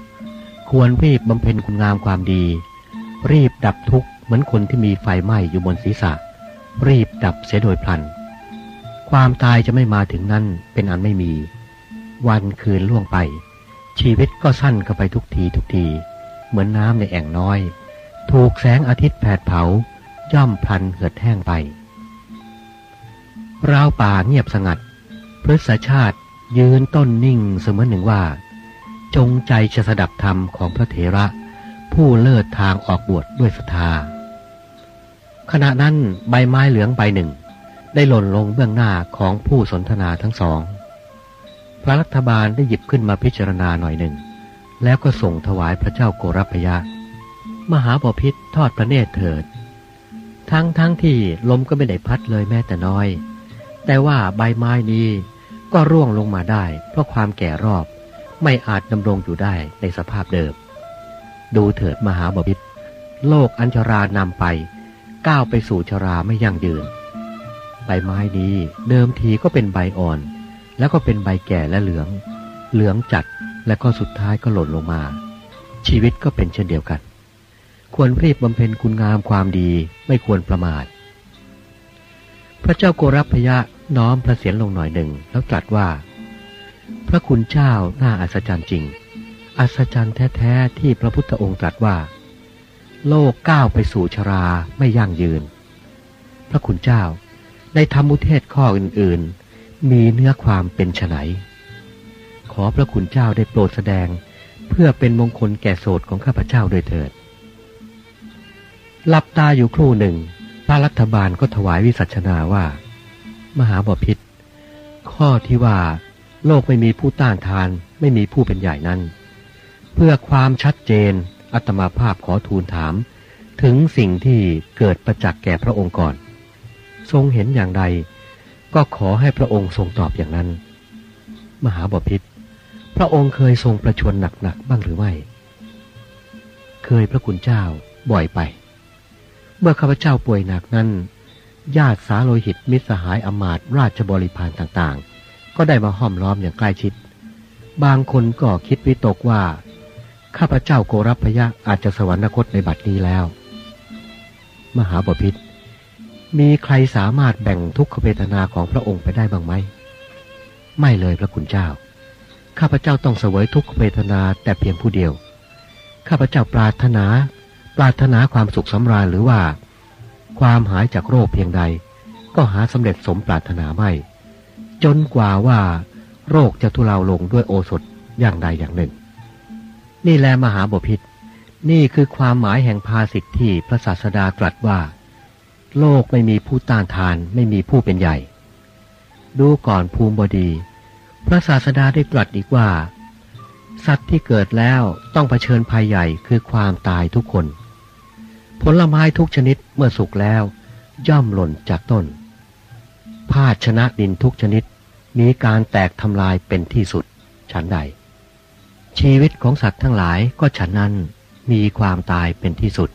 ควรรีบบำเพ็ญคุณงามความดี รีบดับทุกข์เหมือนคนที่มีไฟไหม้อยู่บนศีรษะ รีบดับเสียโดยพลัน ความตายจะไม่มาถึงนั่นเป็นอันไม่มี วันคืนล่วงไป ชีวิตก็สั้นเข้าไปทุกทีทุกที เหมือนน้ำในแอ่งน้อย ถูกแสงอาทิตย์แผดเผา ย่อมพลันเหือดแห้งไปราวป่าเงียบสงัด พฤษชาติยืนต้นนิ่งเสมือนหนึ่งว่า จงใจจะสดับธรรมของพระเถระ ผู้เลิศทางออกบวชดด้วยศรัทธา ขณะนั้นใบไม้เหลืองใบหนึ่ง ได้หล่นลงเบื้องหน้าของผู้สนทนาทั้งสอง พระรัฐบาลได้หยิบขึ้นมาพิจารณาหน่อยหนึ่ง แล้วก็ส่งถวายพระเจ้าโกรพยะ มหาบพิษทอดพระเนตรเถิด ทั้งทั้งที่ลมก็ไม่ได้พัดเลยแม้แต่น้อย แต่ว่าใบไม้นี้ก็ร่วงลงมาได้ เพราะความแก่รอบไม่อาจดำรงอยู่ได้ในสภาพเดิม ดูเถิดมหาบพิษโลกอัญชรานำไป ก้าวไปสู่ชราไม่ยั่งยืน ใบไม้นี้เดิมทีก็เป็นใบอ่อน แล้วก็เป็นใบแก่และเหลือง เหลืองจัดและก็สุดท้ายก็หล่นลงมา ชีวิตก็เป็นเช่นเดียวกัน ควรรีบบำเพ็ญคุณงามความดีไม่ควรประมาท พระเจ้าโกรพยะน้อมพระเศียรลงหน่อยหนึ่งแล้วตรัสว่า พระคุณเจ้าน่าอัศจรรย์จริง อัศจรรย์แท้ๆที่พระพุทธองค์ตรัสว่า โลกก้าวไปสู่ชราไม่ยั่งยืน พระคุณเจ้าในธรรมุเทศข้ออื่นๆ มีเนื้อความเป็นไฉนขอพระคุณเจ้าได้โปรดแสดง เพื่อเป็นมงคลแก่โสดของข้าพเจ้าโดยเถิด หลับตาอยู่ครู่หนึ่ง พระรัฐบาลก็ถวายวิสัชนาว่า มหาบพิษข้อที่ว่า โลกไม่มีผู้ต้านทาน ไม่มีผู้เป็นใหญ่นั้น เพื่อความชัดเจน อัตมาภาพขอทูลถาม ถึงสิ่งที่เกิดประจักษ์แก่พระองค์ก่อน ทรงเห็นอย่างใด ก็ขอให้พระองค์ทรงตอบอย่างนั้น มหาบพิษพระองค์เคยทรงประชวรหนักๆบ้างหรือไม่ เคยพระคุณเจ้าบ่อยไป เมื่อข้าพเจ้าป่วยหนักนั้นญาติสาโลหิตมิตรสหายอมาตราชบริพารต่างๆ ก็ได้มาห้อมล้อมอย่างใกล้ชิด บางคนก็คิดวิตกว่า ข้าพเจ้าโกรพยะอาจจะสวรรคตในบัดนี้แล้ว มหาบพิษ มีใครสามารถแบ่งทุกขเวทนาของพระองค์ไปได้บ้างไหม ไม่เลยพระคุณเจ้า ข้าพเจ้าต้องเสวยทุกขเวทนาแต่เพียงผู้เดียว ข้าพเจ้าปรารถนา ปรารถนาความสุขสำราญหรือว่า ความหายจากโรคเพียงใด ก็หาสำเร็จสมปรารถนาไม่ จนกว่าว่า โรคจะทุเลาลงด้วยโอสถอย่างใดอย่างหนึ่ง นี่แลมหาบพิษนี่คือความหมายแห่งภาสิทธิที่พระศาสดาตรัสว่า โลกไม่มีผู้ต้านทานไม่มีผู้เป็นใหญ่ ดูก่อนภูมิบดี พระศาสดาได้ตรัสอีกว่า สัตว์ที่เกิดแล้วต้องเผชิญภัยใหญ่คือความตายทุกคน ผลไม้ทุกชนิดเมื่อสุกแล้ว ย่อมหล่นจากต้น ภาชนะดินทุกชนิดมีการแตกทำลายเป็นที่สุด ฉันใด ชีวิตของสัตว์ทั้งหลายก็ฉันนั้นมีความตายเป็นที่สุด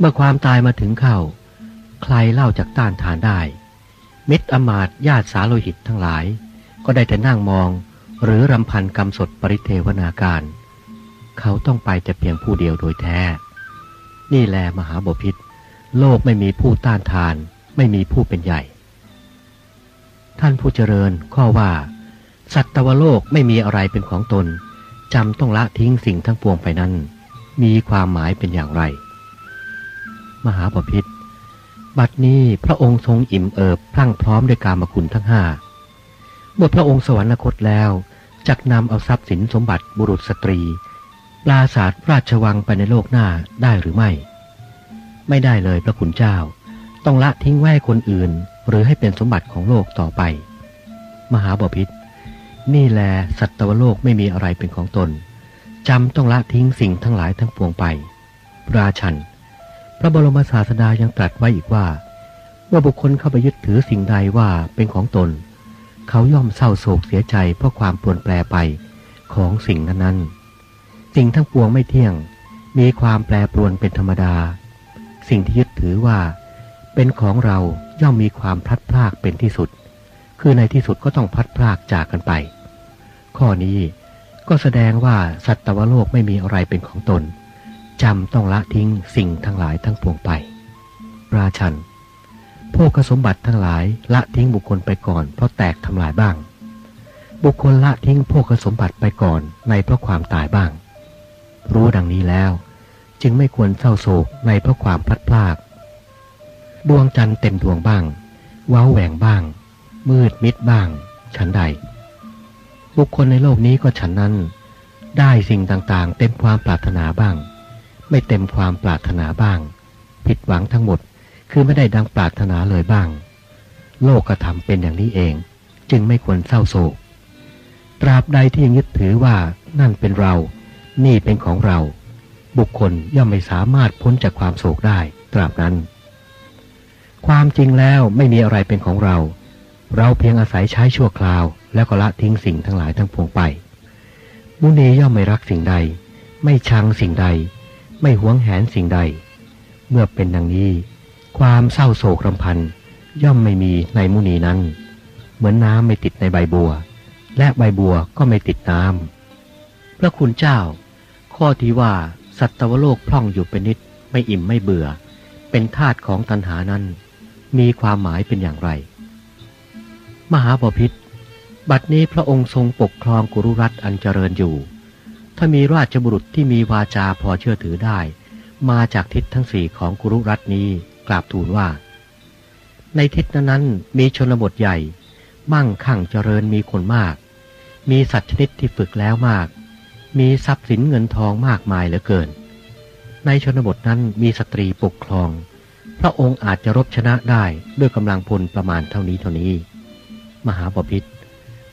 เมื่อความตายมาถึงเข้า ใครเล่าจากต้านทานได้ มิตรอมาตญาติสาโลหิตทั้งหลาย ก็ได้แต่นั่งมอง หรือรำพันกรรมสดปริเทวนาการ เขาต้องไปแต่เพียงผู้เดียวโดยแท้ นี่แลมหาบพิษโลกไม่มีผู้ต้านทาน ไม่มีผู้เป็นใหญ่ ท่านผู้เจริญข้อว่า สัตวโลกไม่มีอะไรเป็นของตนจำต้องละทิ้งสิ่งทั้งปวงไปนั้น มีความหมายเป็นอย่างไร มหาบพิษบัดนี้พระองค์ทรงอิ่มเอิบพลั่งพร้อมด้วยกามคุณทั้งห้าเมื่อพระองค์สวรรคตแล้วจักนำเอาทรัพย์สินสมบัติบุรุษสตรี ปราศาสตร์ราชวังไปในโลกหน้าได้หรือไม่ ไม่ได้เลยพระคุณเจ้า ต้องละทิ้งไว้คนอื่น หรือให้เป็นสมบัติของโลกต่อไป มหาบพิษนี่แลสัตวโลกไม่มีอะไรเป็นของตนจำต้องละทิ้งสิ่งทั้งหลายทั้งปวงไป ราชัน พระบรมศาสดายังตรัสไว้อีกว่า เมื่อบุคคลเข้าไปยึดถือสิ่งใดว่าเป็นของตน เขาย่อมเศร้าโศกเสียใจเพราะความปลวนแปลไปของสิ่งนั้นๆสิ่งทั้งปวงไม่เที่ยง มีความแปรปรวนเป็นธรรมดา สิ่งที่ยึดถือว่า เป็นของเราย่อมมีความพลัดพรากเป็นที่สุด คือในที่สุดก็ต้องพลัดพรากจากกันไป ข้อนี้ก็แสดงว่าสัตวโลกไม่มีอะไรเป็นของตน จำต้องละทิ้งสิ่งทั้งหลายทั้งปวงไป ราชันโภคสมบัติทั้งหลายละทิ้งบุคคลไปก่อน เพราะแตกทำลายบ้าง บุคคลละทิ้งโภคสมบัติไปก่อนในเพราะความตายบ้าง รู้ดังนี้แล้ว จึงไม่ควรเศร้าโศกในเพราะความพลัดพราก ดวงจันทร์เต็มดวงบ้างว้าแหว่งบ้าง มืดมิดบ้าง ฉันใด บุคคลในโลกนี้ก็ฉันนั้น ได้สิ่งต่างๆ เต็มความปรารถนาบ้าง ไม่เต็มความปรารถนาบ้าง ผิดหวังทั้งหมดคือไม่ได้ดังปรารถนาเลยบ้าง โลกกระทำเป็นอย่างนี้เอง จึงไม่ควรเศร้าโศก ตราบใดที่ยังยึดถือว่านั่นเป็นเรา นี่เป็นของเรา บุคคลย่อมไม่สามารถพ้นจากความโศกได้ ตราบนั้น ความจริงแล้วไม่มีอะไรเป็นของเรา เราเพียงอาศัยใช้ชั่วคราว แล้วก็ละทิ้งสิ่งทั้งหลายทั้งปวงไปมุนีย่อมไม่รักสิ่งใด ไม่ชังสิ่งใด ไม่หวงแหนสิ่งใด เมื่อเป็นดังนี้ ความเศร้าโศกรำพันย่อมไม่มีในมุนีนั้น เหมือนน้ำไม่ติดในใบบัว และใบบัวก็ไม่ติดน้ำพระคุณเจ้า ข้อที่ว่าสัตวโลกพร่องอยู่เป็นนิดไม่อิ่มไม่เบื่อ เป็นธาตุของตัณหานั้น มีความหมายเป็นอย่างไร มหาบพิษบัดนี้พระองค์ทรงปกครองกุรุรัตอันเจริญอยู่ ถ้ามีราชบุรุษที่มีวาจาพอเชื่อถือได้ มาจากทิศทั้งสี่ของกุรุรัตนี้กราบทูลว่า ในทิศนั้นมีชนบทใหญ่ มั่งคั่งเจริญมีคนมาก มีสัตว์ชนิดที่ฝึกแล้วมาก มีทรัพย์สินเงินทองมากมายเหลือเกิน ในชนบทนั้นมีสตรีปกครอง พระองค์อาจจะรบชนะได้ด้วยกำลังพลประมาณเท่านี้เท่านี้ มหาบพิษ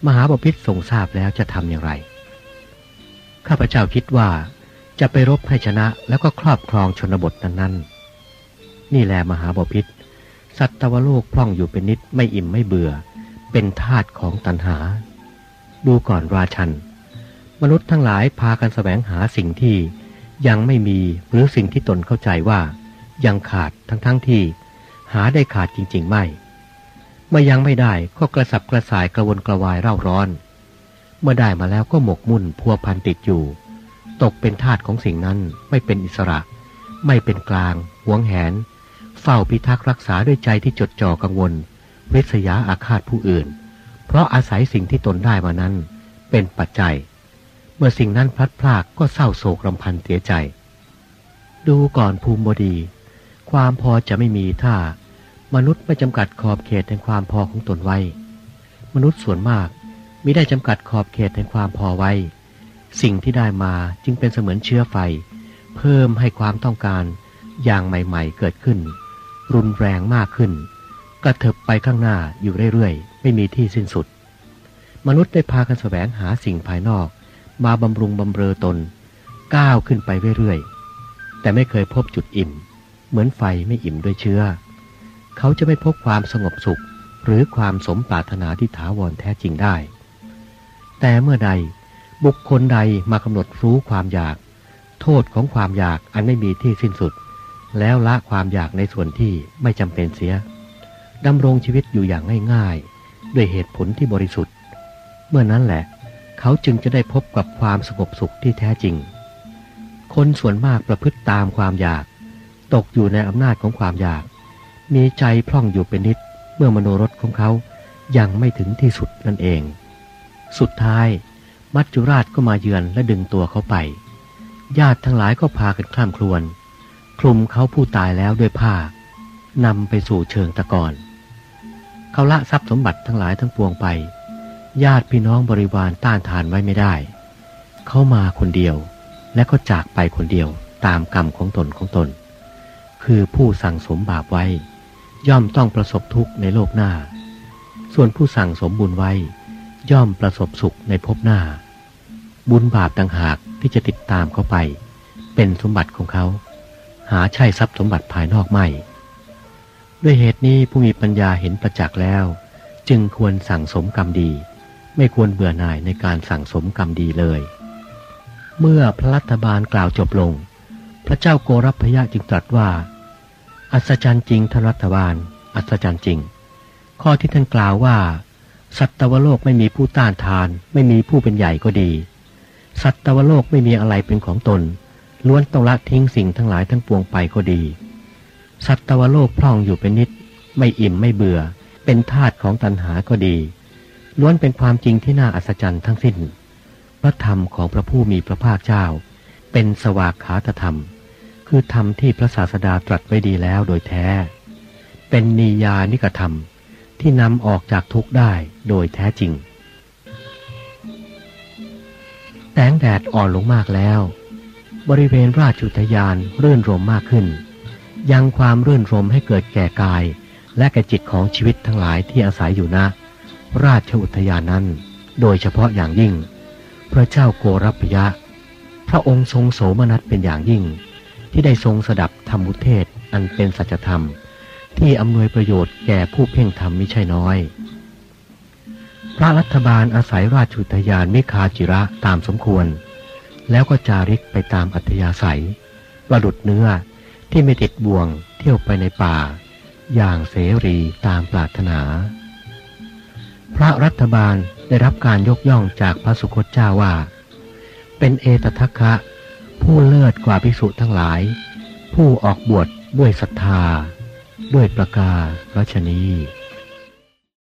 มหาบพิษทรงทราบแล้วจะทำอย่างไร ข้าพเจ้าคิดว่าจะไปรบให้ชนะแล้วก็ครอบครองชนบทนั้นๆ นี่แหละมหาบพิษสัตวโลกพร่องอยู่เป็นนิดไม่อิ่มไม่เบื่อ เป็นธาตุของตัณหา ดูก่อนราชัน มนุษย์ทั้งหลายพากันแสวงหาสิ่งที่ยังไม่มีหรือสิ่งที่ตนเข้าใจว่า ยังขาดทั้งทั้งที่ หาได้ขาดจริง ๆ ไม่ เมื่อยังไม่ได้ก็กระสับกระส่ายกระวนกระวายเร่าร้อน เมื่อได้มาแล้วก็หมกมุ่นพัวพันติดอยู่ ตกเป็นทาสของสิ่งนั้นไม่เป็นอิสระ ไม่เป็นกลาง หวงแหน เฝ้าพิทักษ์รักษาด้วยใจที่จดจ่อกังวลวิษยาอาฆาตผู้อื่น เพราะอาศัยสิ่งที่ตนได้มานั้น เป็นปัจจัย เมื่อสิ่งนั้นพลัดพรากก็เศร้าโศกรำพันเสียใจ ดูก่อนภูมิบดี ความพอจะไม่มีถ้ามนุษย์ไม่จำกัดขอบเขตแห่งความพอของตนไว้ มนุษย์ส่วนมาก มิได้จำกัดขอบเขตแห่งความพอไว้ สิ่งที่ได้มาจึงเป็นเสมือนเชื้อไฟ เพิ่มให้ความต้องการอย่างใหม่ๆเกิดขึ้น รุนแรงมากขึ้น กระเถิบไปข้างหน้าอยู่เรื่อยๆ ไม่มีที่สิ้นสุด มนุษย์ได้พากันแสวงหาสิ่งภายนอก มาบำรุงบำเรอตน ก้าวขึ้นไปเรื่อยๆ แต่ไม่เคยพบจุดอิ่ม เหมือนไฟไม่อิ่มด้วยเชื้อ เขาจะไม่พบความสงบสุข หรือความสมปรารถนาที่ถาวรแท้จริงได้ แต่เมื่อใดบุคคลใดมากำหนดรู้ความอยาก โทษของความอยากอันไม่มีที่สิ้นสุด แล้วละความอยากในส่วนที่ไม่จำเป็นเสียดำรงชีวิตอยู่อย่างง่ายๆ ด้วยเหตุผลที่บริสุทธิ์ เมื่อนั้นแหละ เขาจึงจะได้พบกับความสงบสุขที่แท้จริง คนส่วนมากประพฤติตามความอยาก ตกอยู่ในอำนาจของความอยาก มีใจพร่องอยู่เป็นนิด เมื่อมโนรสของเขายังไม่ถึงที่สุดนั่นเอง สุดท้าย มัจจุราชก็มาเยือนและดึงตัวเขาไป ญาติทั้งหลายก็พากันคล่ำครวญคลุมเขาผู้ตายแล้วด้วยผ้านำไปสู่เชิงตะกอนเขาละทรัพย์สมบัติทั้งหลายทั้งปวงไป ญาติพี่น้องบริวารต้านทานไว้ไม่ได้ เขามาคนเดียวและก็จากไปคนเดียวตามกรรมของตนของตน คือผู้สั่งสมบาปไว้ ย่อมต้องประสบทุกข์ในโลกหน้า ส่วนผู้สั่งสมบุญไว้ ย่อมประสบสุขในภพหน้า บุญบาปต่างหากที่จะติดตามเขาไป เป็นสมบัติของเขา หาใช่ทรัพย์สมบัติภายนอกไม่ ด้วยเหตุนี้ผู้มีปัญญาเห็นประจักษ์แล้ว จึงควรสั่งสมกรรมดี ไม่ควรเบื่อหน่ายในการสั่งสมกรรมดีเลย เมื่อพระรัฐบาลกล่าวจบลง พระเจ้าโกรพยะจึงตรัสว่า อัศจรรย์จริงท่านรัฐบาล อัศจรรย์จริง ข้อที่ท่านกล่าวว่า สัตวโลกไม่มีผู้ต้านทาน ไม่มีผู้เป็นใหญ่ก็ดี สัตวโลกไม่มีอะไรเป็นของตน ล้วนต้องละทิ้งสิ่งทั้งหลายทั้งปวงไปก็ดี สัตวโลกพร่องอยู่เป็นนิด ไม่อิ่มไม่เบื่อ เป็นทาตุของตัณหาก็ดี ล้วนเป็นความจริงที่น่าอัศจรรย์ทั้งสิ้น พระธรรมของพระผู้มีพระภาคเจ้า เป็นสวากขาตธรรม คือธรรมที่พระศาสดาตรัสไว้ดีแล้วโดยแท้ เป็นนิยานิกธรรม ที่นำออกจากทุกข์ได้โดยแท้จริง แสงแดดอ่อนลงมากแล้ว บริเวณราชุทยานรื่นรมมากขึ้น ยังความรื่นรมให้เกิดแก่กาย และแก่จิตของชีวิตทั้งหลายที่อาศัยอยู่นะ ราชอุทยานนั้น โดยเฉพาะอย่างยิ่ง พระเจ้าโกรพยะ พระองค์ทรงโสมนัสเป็นอย่างยิ่ง ที่ได้ทรงสดับธรรมุเทศอันเป็นสัจธรรม ที่อำนวยประโยชน์แก่ผู้เพ่งธรรมไม่ใช่น้อย พระรัฐบาลอาศัยราชุทยานมิคาจิระตามสมควร แล้วก็จาริกไปตามอัธยาศัยประดุดเนื้อที่ไม่ติดบ่วงเที่ยวไปในป่า อย่างเสรีตามปรารถนา พระรัฐบาลได้รับการยกย่องจากพระสุคตเจ้าว่า เป็นเอตทัคคะ ผู้เลิศกว่าภิกษุทั้งหลาย ผู้ออกบวชดด้วยศรัทธา ด้วยประกาศรัชนี